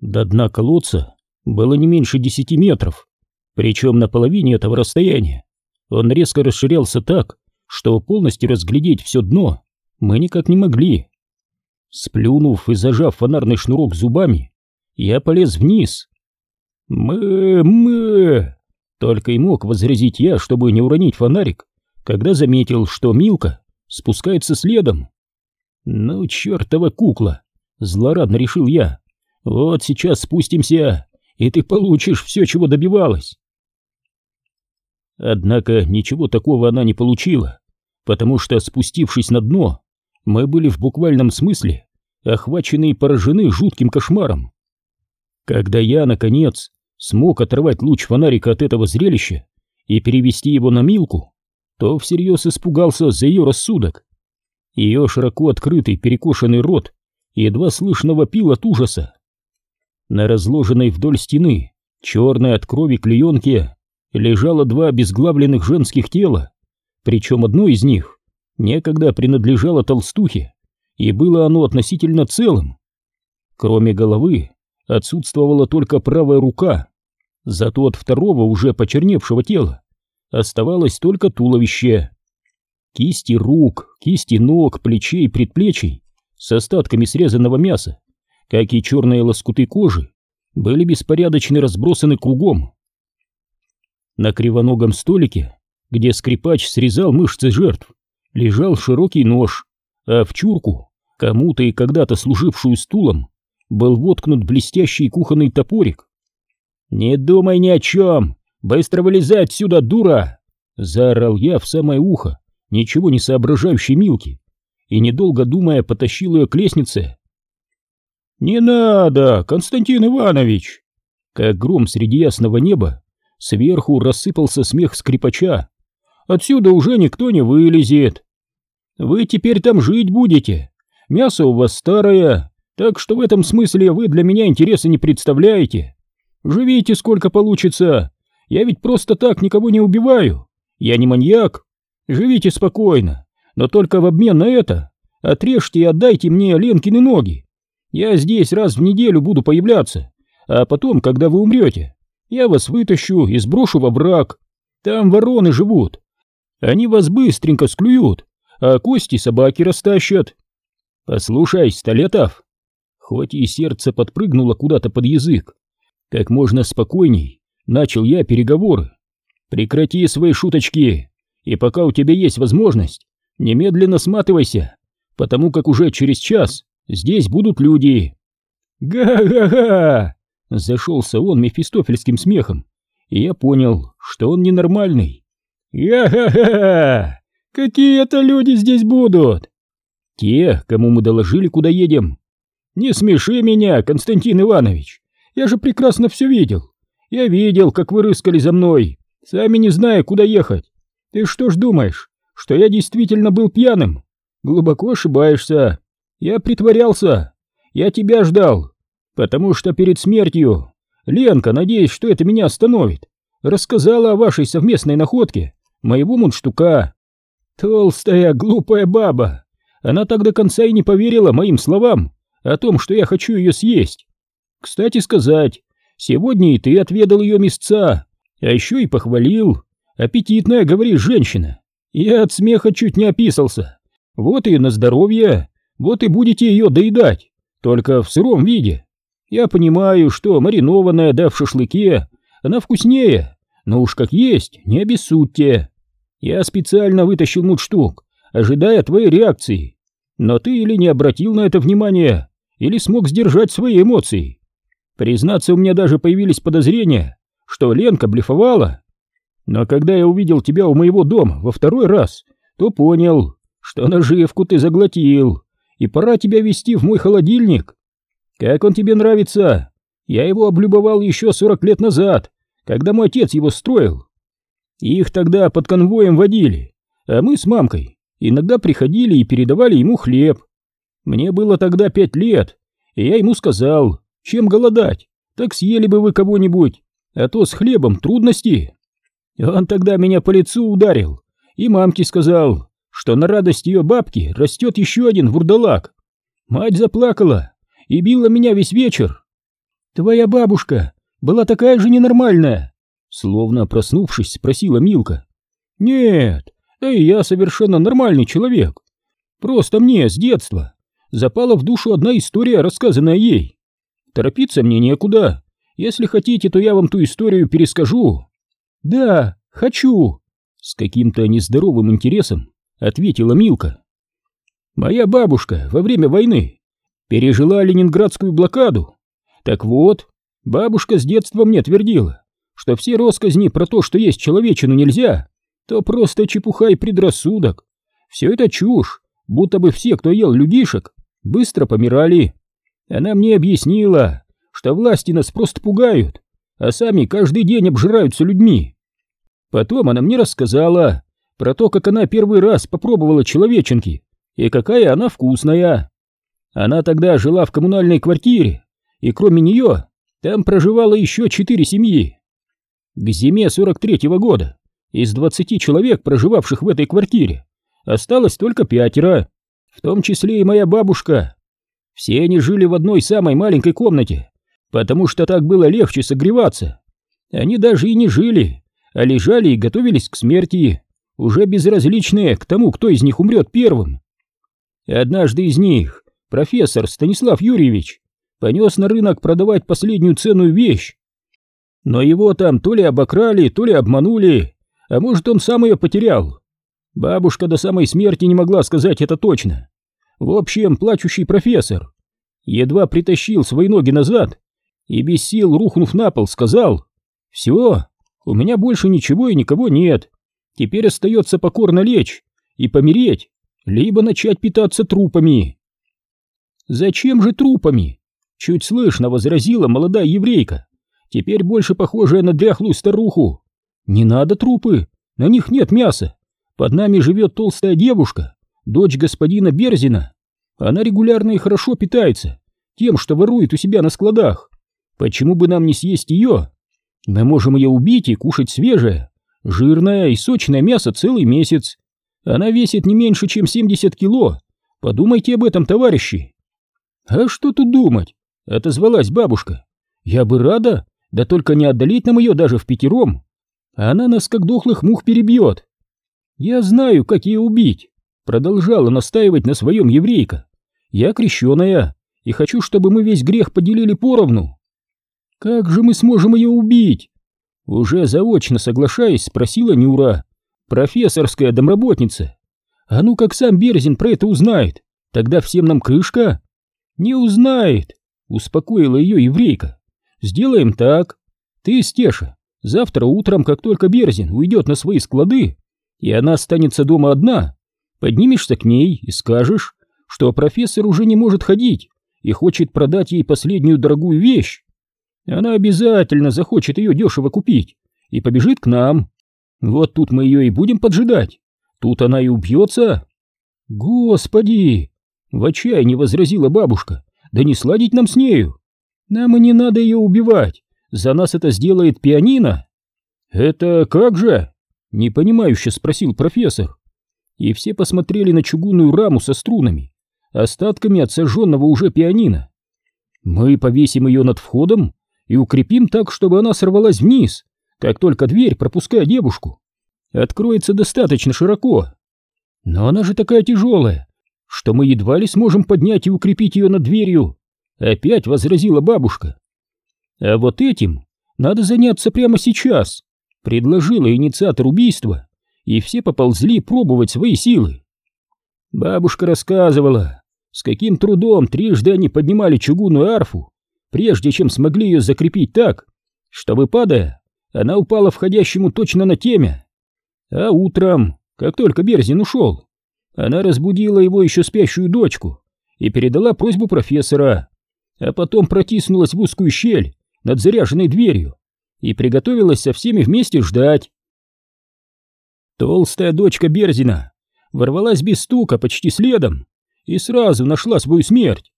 До дна колодца было не меньше десяти метров, причем на половине этого расстояния он резко расширялся так, что полностью разглядеть все дно мы никак не могли. Сплюнув и зажав фонарный шнурок зубами, я полез вниз. «Мы-мы!» Только и мог возразить я, чтобы не уронить фонарик, когда заметил, что Милка спускается следом. «Ну, чертова кукла!» — злорадно решил я. «Вот сейчас спустимся, и ты получишь все, чего добивалась!» Однако ничего такого она не получила, потому что, спустившись на дно, мы были в буквальном смысле охвачены и поражены жутким кошмаром. Когда я, наконец, смог оторвать луч фонарика от этого зрелища и перевести его на Милку, то всерьез испугался за ее рассудок. Ее широко открытый перекошенный рот едва слышно вопил от ужаса. На разложенной вдоль стены, черной от крови клеенке, лежало два обезглавленных женских тела, причем одно из них некогда принадлежало толстухе, и было оно относительно целым. Кроме головы отсутствовала только правая рука, зато от второго уже почерневшего тела оставалось только туловище. Кисти рук, кисти ног, плечей, предплечий с остатками срезанного мяса, как и черные лоскуты кожи, были беспорядочно разбросаны кругом. На кривоногом столике, где скрипач срезал мышцы жертв, лежал широкий нож, а в чурку, кому-то и когда-то служившую стулом, был воткнут блестящий кухонный топорик. «Не думай ни о чем! Быстро вылезай отсюда, дура!» Заорал я в самое ухо, ничего не соображающей Милки, и, недолго думая, потащил ее к лестнице. «Не надо, Константин Иванович!» Как гром среди ясного неба, сверху рассыпался смех скрипача. «Отсюда уже никто не вылезет! Вы теперь там жить будете! Мясо у вас старое, так что в этом смысле вы для меня интереса не представляете. Живите сколько получится. Я ведь просто так никого не убиваю. Я не маньяк. Живите спокойно, но только в обмен на это отрежьте и отдайте мне Ленкины ноги. Я здесь раз в неделю буду появляться, а потом, когда вы умрете, я вас вытащу и сброшу во враг. Там вороны живут. Они вас быстренько склюют, а кости собаки растащат. Послушай, Столетов, Хоть и сердце подпрыгнуло куда-то под язык, как можно спокойней начал я переговоры. Прекрати свои шуточки, и пока у тебя есть возможность, немедленно сматывайся, потому как уже через час здесь будут люди. Га-га-га! Зашелся он мефистофельским смехом, и я понял, что он ненормальный. Га-га-га! Какие это люди здесь будут? Те, кому мы доложили, куда едем. «Не смеши меня, Константин Иванович! Я же прекрасно все видел! Я видел, как вы рыскали за мной, сами не зная, куда ехать! Ты что ж думаешь, что я действительно был пьяным? Глубоко ошибаешься! Я притворялся! Я тебя ждал! Потому что перед смертью Ленка, надеясь, что это меня остановит, рассказала о вашей совместной находке моего мундштука. Толстая, глупая баба! Она так до конца и не поверила моим словам, о том, что я хочу ее съесть. Кстати сказать, сегодня и ты отведал ее мясца, а еще и похвалил. Аппетитная, говоришь, женщина. Я от смеха чуть не описался. Вот и на здоровье, вот и будете ее доедать, только в сыром виде. Я понимаю, что маринованная, да в шашлыке, она вкуснее, но уж как есть, не обессудьте. Я специально вытащил мундштук, ожидая твоей реакции. Но ты или не обратил на это внимания, или смог сдержать свои эмоции. Признаться, у меня даже появились подозрения, что Ленка блефовала. Но когда я увидел тебя у моего дома во второй раз, то понял, что наживку ты заглотил, и пора тебя вести в мой холодильник. Как он тебе нравится? Я его облюбовал еще сорок лет назад, когда мой отец его строил. Их тогда под конвоем водили, а мы с мамкой иногда приходили и передавали ему хлеб. Мне было тогда пять лет, и я ему сказал, чем голодать, так съели бы вы кого-нибудь, а то с хлебом трудности. Он тогда меня по лицу ударил, и мамке сказал, что на радость ее бабки растет еще один вурдалак. Мать заплакала и била меня весь вечер. Твоя бабушка была такая же ненормальная? Словно проснувшись, спросила Милка. Нет, да и я совершенно нормальный человек. Просто мне с детства запала в душу одна история, рассказанная ей. Торопиться мне некуда. Если хотите, то я вам ту историю перескажу. Да, хочу. С каким-то нездоровым интересом ответила Милка. Моя бабушка во время войны пережила ленинградскую блокаду. Так вот, бабушка с детства мне твердила, что все россказни про то, что есть человечину нельзя, то просто чепуха и предрассудок. Все это чушь, будто бы все, кто ел людишек, быстро помирали. Она мне объяснила, что власти нас просто пугают, а сами каждый день обжираются людьми. Потом она мне рассказала про то, как она первый раз попробовала человеченки и какая она вкусная. Она тогда жила в коммунальной квартире, и кроме нее там проживало еще четыре семьи. К зиме 43-го года из 20 человек, проживавших в этой квартире, осталось только пятеро, в том числе и моя бабушка. Все они жили в одной самой маленькой комнате, потому что так было легче согреваться. Они даже и не жили, а лежали и готовились к смерти, уже безразличные к тому, кто из них умрет первым. Однажды из них, профессор Станислав Юрьевич, понес на рынок продавать последнюю ценную вещь. Но его там то ли обокрали, то ли обманули, а может он сам ее потерял. Бабушка до самой смерти не могла сказать это точно. В общем, плачущий профессор едва притащил свои ноги назад и без сил, рухнув на пол, сказал «Все, у меня больше ничего и никого нет. Теперь остается покорно лечь и помереть, либо начать питаться трупами». «Зачем же трупами?» — чуть слышно возразила молодая еврейка, теперь больше похожая на дряхлую старуху. «Не надо трупы, на них нет мяса. Под нами живет толстая девушка, дочь господина Берзина. Она регулярно и хорошо питается тем, что ворует у себя на складах. Почему бы нам не съесть ее? Мы можем ее убить и кушать свежее, жирное и сочное мясо целый месяц. Она весит не меньше, чем 70 кило. Подумайте об этом, товарищи. А что тут думать? Отозвалась бабушка. Я бы рада, да только не отдалить нам ее даже в пятером. Она нас как дохлых мух перебьет. Я знаю, как ее убить. Продолжала настаивать на своем еврейка. Я крещеная и хочу, чтобы мы весь грех поделили поровну. Как же мы сможем ее убить? Уже заочно соглашаясь, спросила Нюра, профессорская домработница. А ну как сам Берзин про это узнает, тогда всем нам крышка? Не узнает, успокоила ее еврейка. Сделаем так. Ты, Стеша, завтра утром, как только Берзин уйдет на свои склады, и она останется дома одна, поднимешься к ней и скажешь, что профессор уже не может ходить и хочет продать ей последнюю дорогую вещь. Она обязательно захочет ее дешево купить и побежит к нам. Вот тут мы ее и будем поджидать. Тут она и убьется. Господи! В отчаянии возразила бабушка. Да не сладить нам с нею. Нам и не надо ее убивать. За нас это сделает пианино. Это как же? Непонимающе спросил профессор. И все посмотрели на чугунную раму со струнами, остатками от сожженного уже пианино. Мы повесим ее над входом и укрепим так, чтобы она сорвалась вниз, как только дверь, пропуская девушку, откроется достаточно широко. Но она же такая тяжелая, что мы едва ли сможем поднять и укрепить ее над дверью. Опять возразила бабушка. А вот этим надо заняться прямо сейчас, предложила инициатор убийства, и все поползли пробовать свои силы. Бабушка рассказывала, с каким трудом трижды они поднимали чугунную арфу, прежде чем смогли ее закрепить так, чтобы, падая, она упала входящему точно на темя. А утром, как только Берзин ушел, она разбудила его еще спящую дочку и передала просьбу профессора, а потом протиснулась в узкую щель над заряженной дверью и приготовилась со всеми вместе ждать. Толстая дочка Берзина ворвалась без стука почти следом и сразу нашла свою смерть.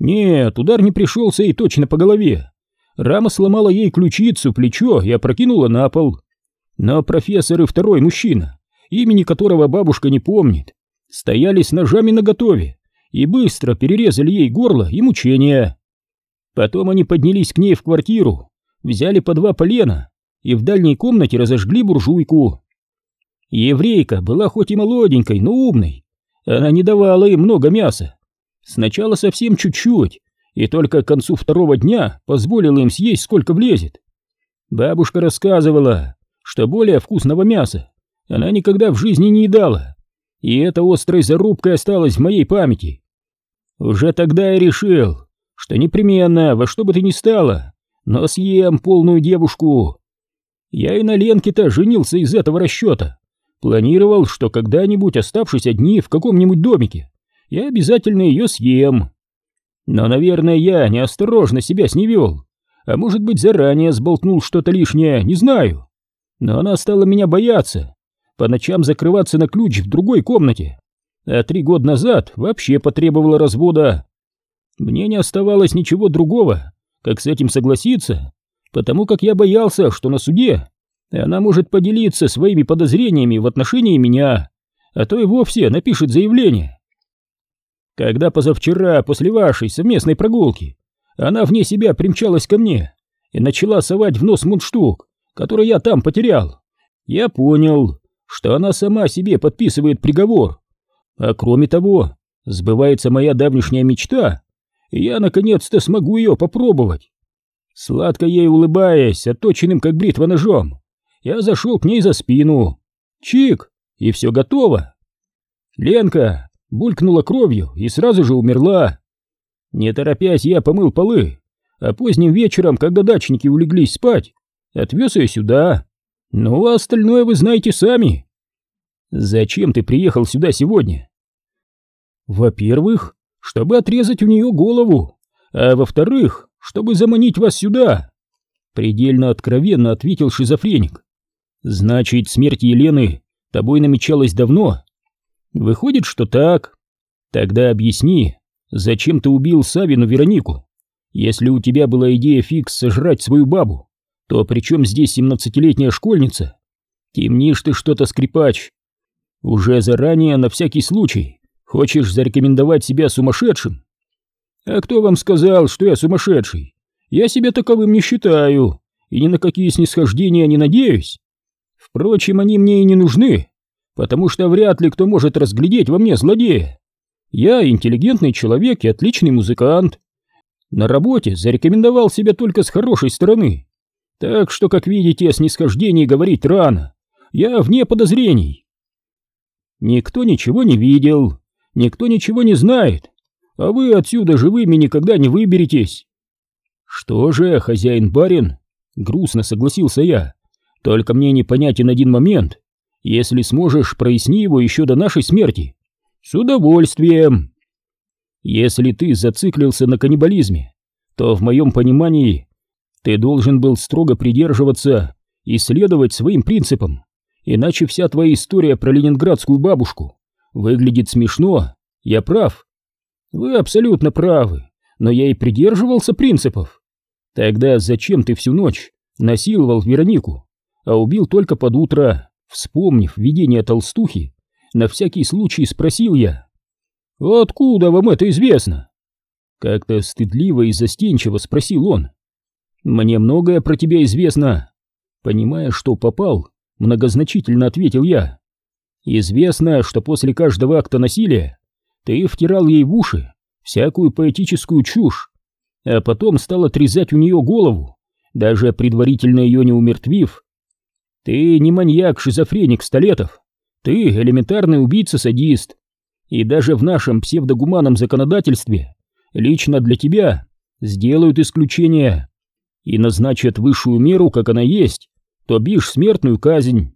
Нет, удар не пришелся ей точно по голове. Рама сломала ей ключицу, плечо и опрокинула на пол. Но профессор и второй мужчина, имени которого бабушка не помнит, стояли с ножами наготове и быстро перерезали ей горло и мучения. Потом они поднялись к ней в квартиру, взяли по два полена и в дальней комнате разожгли буржуйку. Еврейка была хоть и молоденькой, но умной. Она не давала им много мяса. Сначала совсем чуть-чуть, и только к концу второго дня позволила им съесть сколько влезет. Бабушка рассказывала, что более вкусного мяса она никогда в жизни не едала, и эта острой зарубкой осталась в моей памяти. Уже тогда я решил, что непременно, во что бы то ни стало, но съем полную девушку. Я и на Ленке-то женился из этого расчета. Планировал, что когда-нибудь, оставшись одни в каком-нибудь домике, я обязательно ее съем. Но, наверное, я неосторожно себя с ней вел, а может быть, заранее сболтнул что-то лишнее, не знаю. Но она стала меня бояться, по ночам закрываться на ключ в другой комнате, а три года назад вообще потребовала развода. Мне не оставалось ничего другого, как с этим согласиться, потому как я боялся, что на суде она может поделиться своими подозрениями в отношении меня, а то и вовсе напишет заявление. Когда позавчера, после вашей совместной прогулки, она вне себя примчалась ко мне и начала совать в нос мундштук, который я там потерял, я понял, что она сама себе подписывает приговор. А кроме того, сбывается моя давнишняя мечта, и я наконец-то смогу ее попробовать. Сладко ей улыбаясь, отточенным как бритва ножом, я зашел к ней за спину. Чик, и все готово. Ленка булькнула кровью и сразу же умерла. Не торопясь, я помыл полы, а поздним вечером, когда дачники улеглись спать, отвез ее сюда. Ну, а остальное вы знаете сами. Зачем ты приехал сюда сегодня? Во-первых, чтобы отрезать у нее голову, а во-вторых, чтобы заманить вас сюда. Предельно откровенно ответил шизофреник. Значит, смерть Елены тобой намечалась давно? Выходит, что так. Тогда объясни, зачем ты убил Савину Веронику? Если у тебя была идея фикс сожрать свою бабу, то при чем здесь семнадцатилетняя школьница? Темнишь ты что-то, скрипач. Уже заранее, на всякий случай, хочешь зарекомендовать себя сумасшедшим? А кто вам сказал, что я сумасшедший? Я себя таковым не считаю, и ни на какие снисхождения не надеюсь. Впрочем, они мне и не нужны, потому что вряд ли кто может разглядеть во мне злодея. Я интеллигентный человек и отличный музыкант. На работе зарекомендовал себя только с хорошей стороны. Так что, как видите, о снисхождении говорить рано. Я вне подозрений. Никто ничего не видел, никто ничего не знает, а вы отсюда живыми никогда не выберетесь. Что же, хозяин-барин, грустно согласился я, только мне непонятен один момент. Если сможешь, проясни его еще до нашей смерти. С удовольствием. Если ты зациклился на каннибализме, то в моем понимании ты должен был строго придерживаться и следовать своим принципам, иначе вся твоя история про ленинградскую бабушку выглядит смешно. Я прав. Вы абсолютно правы, но я и придерживался принципов. Тогда зачем ты всю ночь насиловал Веронику, а убил только под утро, вспомнив видение толстухи, на всякий случай спросил я. «Откуда вам это известно?» Как-то стыдливо и застенчиво спросил он. «Мне многое про тебя известно». Понимая, что попал, многозначительно ответил я. «Известно, что после каждого акта насилия ты втирал ей в уши всякую поэтическую чушь, а потом стал отрезать у нее голову, даже предварительно ее не умертвив. Ты не маньяк-шизофреник Столетов, ты элементарный убийца-садист, и даже в нашем псевдогуманном законодательстве лично для тебя сделают исключение и назначат высшую меру, как она есть, то бишь смертную казнь.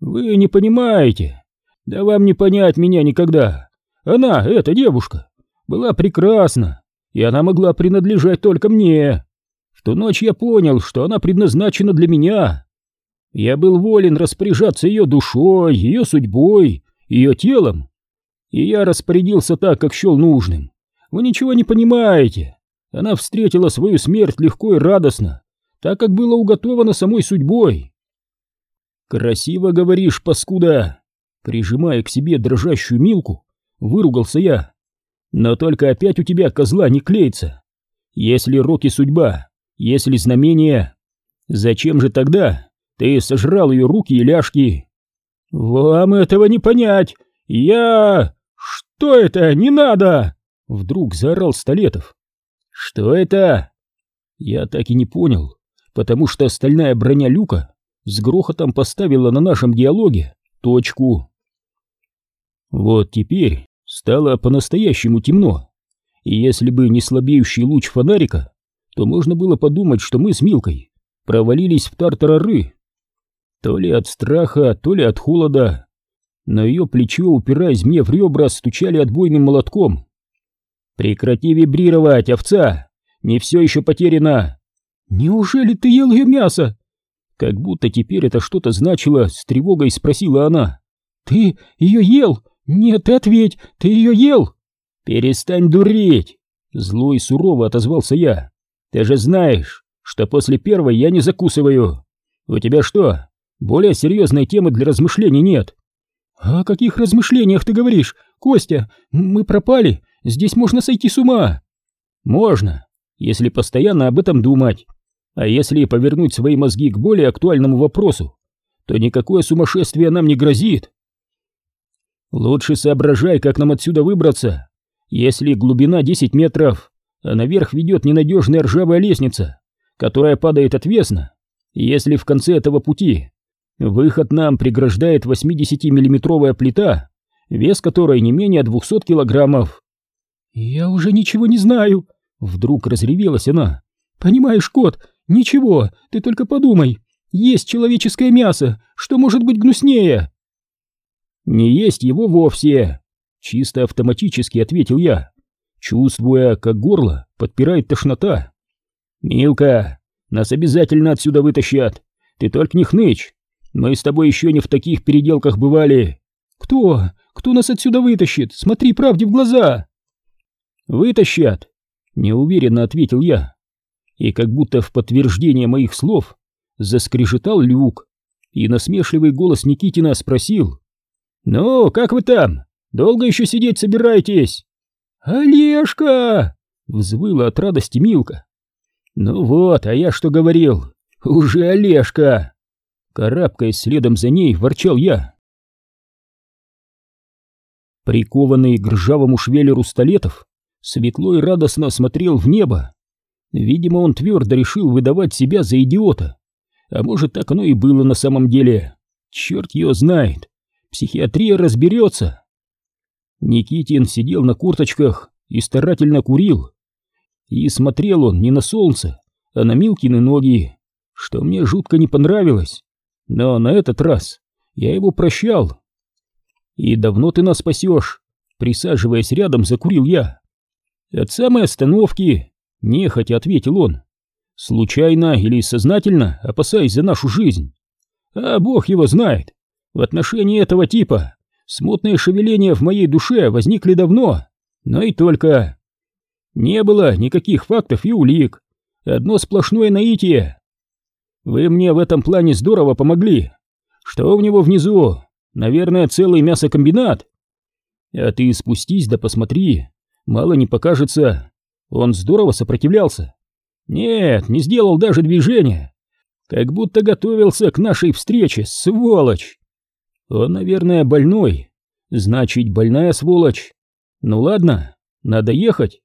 Вы не понимаете, да вам не понять меня никогда. Она, эта девушка, была прекрасна, и она могла принадлежать только мне. В ту ночь я понял, что она предназначена для меня. Я был волен распоряжаться ее душой, ее судьбой, ее телом. И я распорядился так, как счел нужным. Вы ничего не понимаете. Она встретила свою смерть легко и радостно, так как было уготовано самой судьбой. «Красиво говоришь, паскуда!» Прижимая к себе дрожащую Милку, выругался я. «Но только опять у тебя козла не клеится. Если руки судьба, если знамение, зачем же тогда ты сожрал ее руки и ляжки? Вам этого не понять! Я... Что это? Не надо! Вдруг заорал Столетов. Что это? Я так и не понял, потому что стальная броня люка с грохотом поставила на нашем диалоге точку. Вот теперь стало по-настоящему темно, и если бы не слабеющий луч фонарика, то можно было подумать, что мы с Милкой провалились в тартарары. То ли от страха, то ли от холода, но ее плечо, упираясь мне в ребра, стучали отбойным молотком. «Прекрати вибрировать, овца! Не все еще потеряно!» «Неужели ты ел ее мясо?» Как будто теперь это что-то значило, с тревогой спросила она. «Ты ее ел? Нет, ответь, ты ее ел?» «Перестань дуреть!» Зло и сурово отозвался я. «Ты же знаешь, что после первой я не закусываю. У тебя что, более серьезной темы для размышлений нет?» «О каких размышлениях ты говоришь? Костя, мы пропали, здесь можно сойти с ума!» «Можно, если постоянно об этом думать. А если повернуть свои мозги к более актуальному вопросу, то никакое сумасшествие нам не грозит. Лучше соображай, как нам отсюда выбраться. Если глубина 10 метров, а наверх ведет ненадежная ржавая лестница, которая падает отвесно, если в конце этого пути выход нам преграждает 80-миллиметровая плита, вес которой не менее 200 килограммов. «Я уже ничего не знаю», — вдруг разревелась она. «Понимаешь, кот, ничего, ты только подумай, есть человеческое мясо, что может быть гнуснее?» «Не есть его вовсе», — чисто автоматически ответил я, чувствуя, как горло подпирает тошнота. «Милка, нас обязательно отсюда вытащат, ты только не хнычь, мы с тобой еще не в таких переделках бывали». «Кто? Кто нас отсюда вытащит? Смотри правде в глаза!» «Вытащат!» — неуверенно ответил я. И как будто в подтверждение моих слов заскрежетал люк, и насмешливый голос Никитина спросил. «Ну, как вы там? Долго еще сидеть собираетесь?» «Олежка!» — взвыла от радости Милка. «Ну вот, а я что говорил? Уже Олежка!» Карабкаясь следом за ней, ворчал я. Прикованный к ржавому швеллеру столетов, светло и радостно смотрел в небо. Видимо, он твердо решил выдавать себя за идиота. А может, так оно и было на самом деле. Черт ее знает. Психиатрия разберется. Никитин сидел на курточках и старательно курил. И смотрел он не на солнце, а на Милкины ноги, что мне жутко не понравилось. Но на этот раз я его прощал. «И давно ты нас спасешь?» Присаживаясь рядом, закурил я. «От самой остановки», — нехотя ответил он. «Случайно или сознательно, опасаясь за нашу жизнь. А бог его знает. В отношении этого типа смутные шевеления в моей душе возникли давно, но и только. Не было никаких фактов и улик. Одно сплошное наитие. Вы мне в этом плане здорово помогли. Что у него внизу? Наверное, целый мясокомбинат. А ты спустись да посмотри, мало не покажется. Он здорово сопротивлялся. Нет, не сделал даже движения. Как будто готовился к нашей встрече, сволочь. Он, наверное, больной. Значит, больная сволочь. Ну ладно, надо ехать.